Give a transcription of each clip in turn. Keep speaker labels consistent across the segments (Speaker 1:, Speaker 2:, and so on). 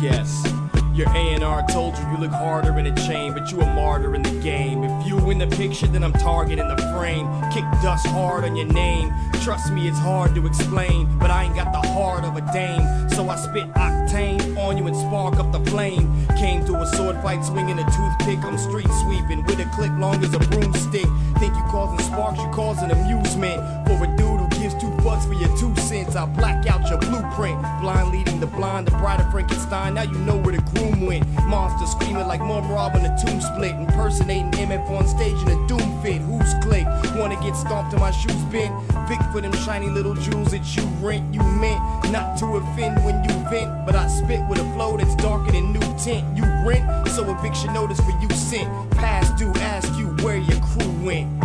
Speaker 1: guess. Your A&R told you you look harder in a chain, but you a martyr in the game. If you in the picture, then I'm targeting the frame. Kick dust hard on your name. Trust me, it's hard to explain, but I ain't got the heart of a dame. So I spit octane on you and spark up the flame. Came to a sword fight swinging a toothpick. I'm street sweeping with a clip long as a broomstick. Think you causing sparks, you causing amusement. Cents, I black out your blueprint. Blind leading the blind, the bride of Frankenstein. Now you know where the groom went. Monster screaming like Mumm-Ra when the tomb split. Impersonating MF on stage in a doom fit. Who's click? Wanna get stomped till my shoes bent? Vic for them shiny little jewels that you rent. You meant not to offend when you vent, but I spit with a flow that's darker than new tint. You rent, so eviction notice for you sent. Past due, ask you where your crew went.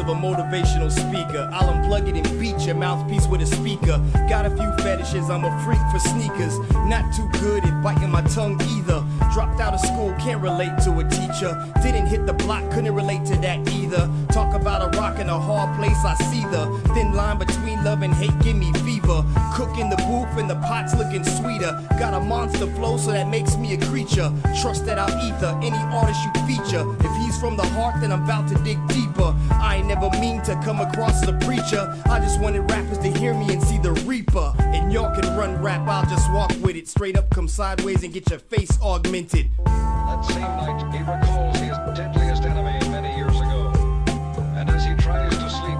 Speaker 1: Of a motivational speaker. I'll unplug it and beat your mouthpiece with a speaker. Got a few fetishes, I'm a freak for sneakers. Not too good at biting my tongue either. Dropped out of school, can't relate to a teacher. Didn't hit the block, couldn't relate to that either. Talk about a rock in a hard place, I see the thin line between love and hate, give me fever. Cooking the booth and the pot's looking sweeter. Got a monster flow, so that makes me a creature. Trust that I'll ether any artist you feature. If he's from the heart, then I'm about to dig deeper. I ain't never mean to come across as a preacher. I just wanted rappers to hear me and see the reaper. And y'all can run rap, I'll just walk with it. Straight up, come sideways and get your face augmented.
Speaker 2: That same night, he recalls his deadliest enemy many years ago. And as he tries to sleep,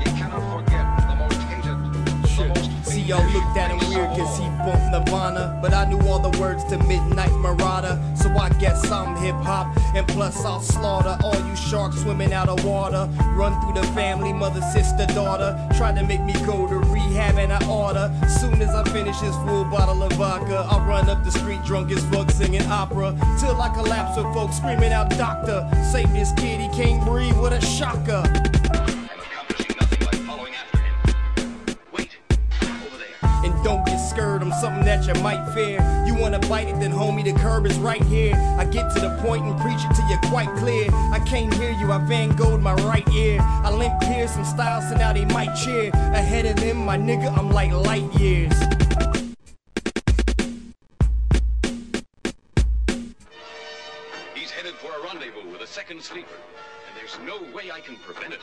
Speaker 2: he cannot forget the most hated, the most
Speaker 1: See, y'all looked at him weird cause he bumped Nirvana. But I knew all the words to Midnight Marauder. So I guess I'm hip hop. And plus, I'll slaughter all you sharks swimming out of water. Run through the family, mother, sister, daughter. Try to make me go to rehab and I order. Soon as I finish this full bottle of vodka, I'll run up the street drunk as fuck singing opera. Till I collapse with folks screaming out, Doctor, save this kid, he can't breathe. What a shocker. Something that you might fear. You wanna bite it, then homie, the curb is right here. I get point and preach it till you're quite clear. I can't hear you, I Van Gogh my right ear. I limp here some styles, so now they might cheer. Ahead of them, my nigga, I'm like light years.
Speaker 2: He's headed for a rendezvous with a second sleeper, and there's no way I can prevent it.